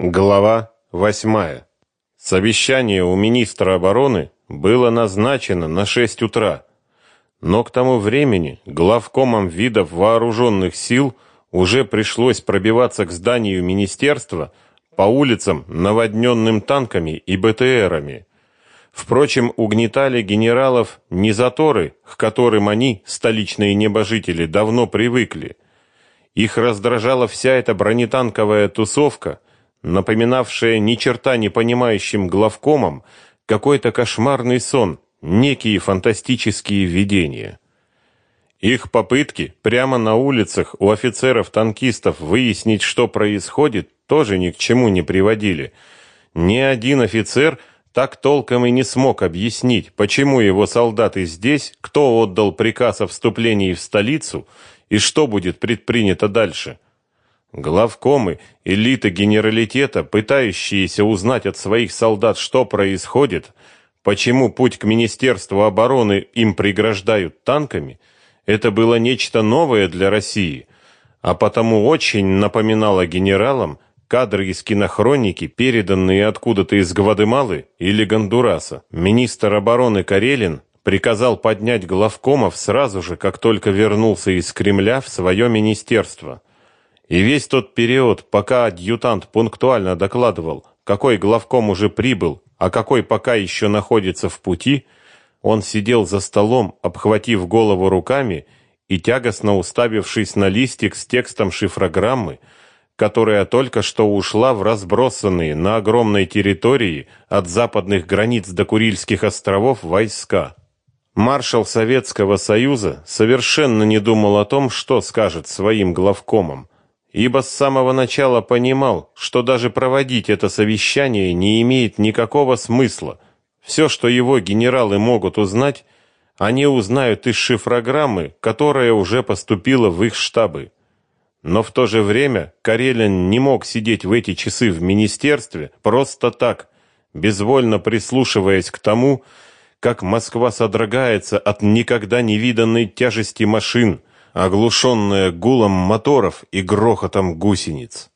Глава 8. Совещание у министра обороны было назначено на 6 утра. Но к тому времени главкомам видов вооруженных сил уже пришлось пробиваться к зданию министерства по улицам, наводненным танками и БТРами. Впрочем, угнетали генералов не заторы, к которым они, столичные небожители, давно привыкли. Их раздражала вся эта бронетанковая тусовка – напоминавшее ни черта не понимающим главкомам какой-то кошмарный сон, некие фантастические видения. Их попытки прямо на улицах у офицеров-танкистов выяснить, что происходит, тоже ни к чему не приводили. Ни один офицер так толком и не смог объяснить, почему его солдаты здесь, кто отдал приказ о вступлении в столицу и что будет предпринято дальше. Главкомы, элита генералитета, пытающиеся узнать от своих солдат, что происходит, почему путь к Министерству обороны им преграждают танками, это было нечто новое для России, а потому очень напоминало генералам кадры из кинохроники, переданные откуда-то из Гватемалы или Гондураса. Министр обороны Карелин приказал поднять главкомов сразу же, как только вернулся из Кремля в свое министерство – и весь тот период, пока адъютант пунктуально докладывал, какой главком уже прибыл, а какой пока еще находится в пути, он сидел за столом, обхватив голову руками и тягостно уставившись на листик с текстом шифрограммы, которая только что ушла в разбросанные на огромной территории от западных границ до Курильских островов войска. Маршал Советского Союза совершенно не думал о том, что скажет своим главкомам, ибо с самого начала понимал, что даже проводить это совещание не имеет никакого смысла. Все, что его генералы могут узнать, они узнают из шифрограммы, которая уже поступила в их штабы. Но в то же время Карелин не мог сидеть в эти часы в министерстве просто так, безвольно прислушиваясь к тому, как Москва содрогается от никогда не виданной тяжести машин, оглушенная гулом моторов и грохотом гусениц.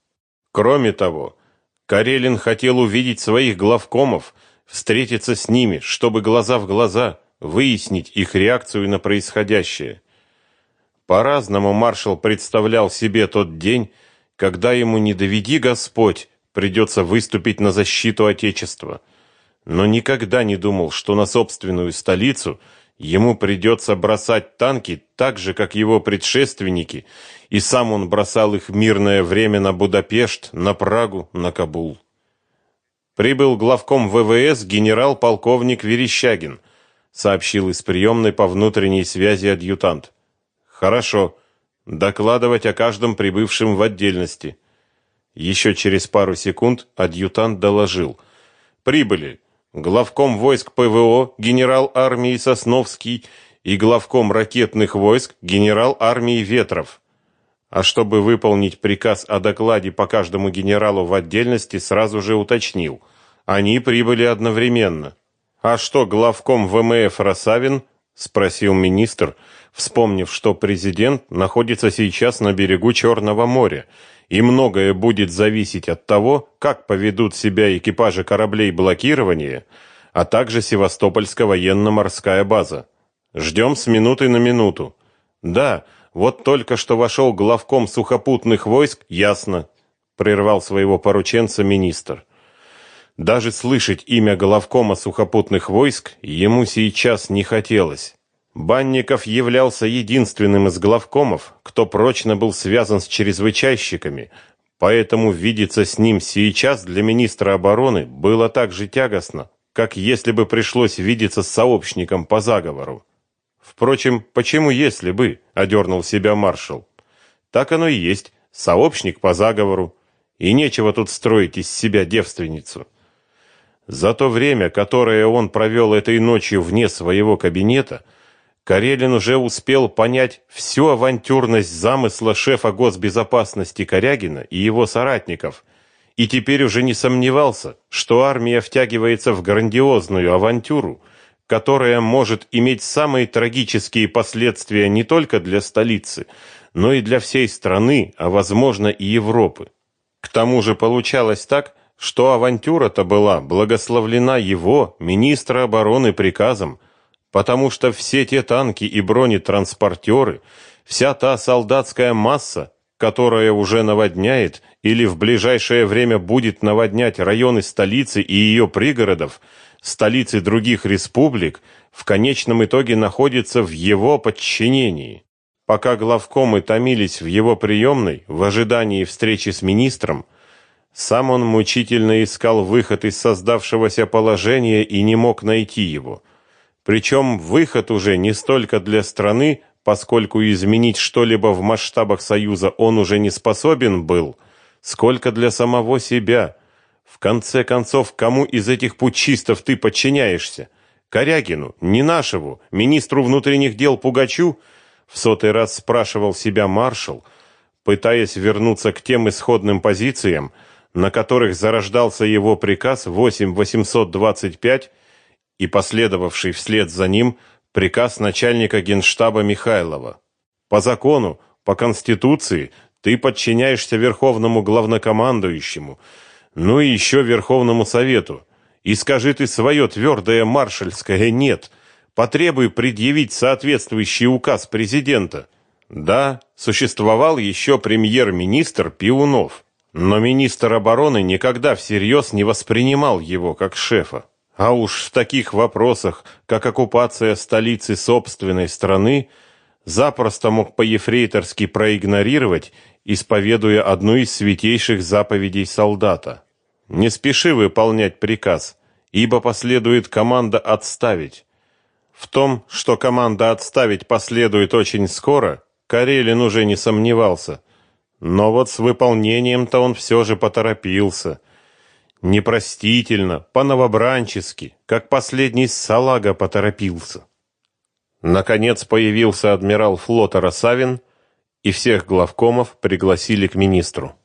Кроме того, Карелин хотел увидеть своих главкомов, встретиться с ними, чтобы глаза в глаза выяснить их реакцию на происходящее. По-разному маршал представлял себе тот день, когда ему не доведи Господь, придется выступить на защиту отечества. Но никогда не думал, что на собственную столицу – Ему придется бросать танки так же, как его предшественники, и сам он бросал их в мирное время на Будапешт, на Прагу, на Кабул. Прибыл главком ВВС генерал-полковник Верещагин, сообщил из приемной по внутренней связи адъютант. Хорошо. Докладывать о каждом прибывшем в отдельности. Еще через пару секунд адъютант доложил: прибыли главком войск ПВО генерал армии Сосновский и главком ракетных войск генерал армии Ветров. А чтобы выполнить приказ о докладе по каждому генералу в отдельности, сразу же уточнил. Они прибыли одновременно. А что главком ВМФ Росавин? спросил министр, вспомнив, что президент находится сейчас на берегу Черного моря и многое будет зависеть от того, как поведут себя экипажи кораблей блокирования, а также Севастопольская военно-морская база. Ждем с минуты на минуту. Да, вот только что вошел главком сухопутных войск, ясно, прервал своего порученца министр. Даже слышать имя главкома сухопутных войск ему сейчас не хотелось. Банников являлся единственным из главкомов, кто прочно был связан с чрезвычайщиками, поэтому видеться с ним сейчас для министра обороны было так же тягостно, как если бы пришлось видеться с сообщником по заговору. Впрочем, почему если бы, одернул себя маршал. Так оно и есть, сообщник по заговору, и нечего тут строить из себя девственницу. За то время, которое он провел этой ночью вне своего кабинета, Карелин уже успел понять всю авантюрность замысла шефа госбезопасности Корягина и его соратников, и теперь уже не сомневался, что армия втягивается в грандиозную авантюру, которая может иметь самые трагические последствия не только для столицы, но и для всей страны, а возможно и Европы. К тому же получалось так, что авантюра-то была благословлена его, министра обороны, приказом, потому что все те танки и бронетранспортеры, вся та солдатская масса, которая уже наводняет или в ближайшее время будет наводнять районы столицы и ее пригородов, столицы других республик, в конечном итоге находится в его подчинении. Пока главкомы томились в его приемной в ожидании встречи с министром, сам он мучительно искал выход из создавшегося положения и не мог найти его. Причем выход уже не столько для страны, поскольку изменить что-либо в масштабах Союза он уже не способен был, сколько для самого себя. В конце концов, кому из этих путчистов ты подчиняешься? Корягину, не нашему, министру внутренних дел Пугачу? В сотый раз спрашивал себя маршал, пытаясь вернуться к тем исходным позициям, на которых зарождался его приказ 8825 и последовавший вслед за ним приказ начальника Генштаба Михайлова. По закону, по конституции ты подчиняешься верховному главнокомандующему, ну и еще Верховному совету. И скажи ты свое твердое маршальское нет. Потребуй предъявить соответствующий указ президента. Да, существовал еще премьер-министр Пиунов. Но министр обороны никогда всерьез не воспринимал его как шефа. А уж в таких вопросах, как оккупация столицы собственной страны, запросто мог по-ефрейторски проигнорировать, исповедуя одну из святейших заповедей солдата. Не спеши выполнять приказ, ибо последует команда отставить. В том, что команда отставить последует очень скоро, Карелин уже не сомневался – но вот с выполнением-то он все же поторопился. Непростительно, по-новобранчески, как последний салага поторопился. Наконец появился адмирал флота Росавин, и всех главкомов пригласили к министру.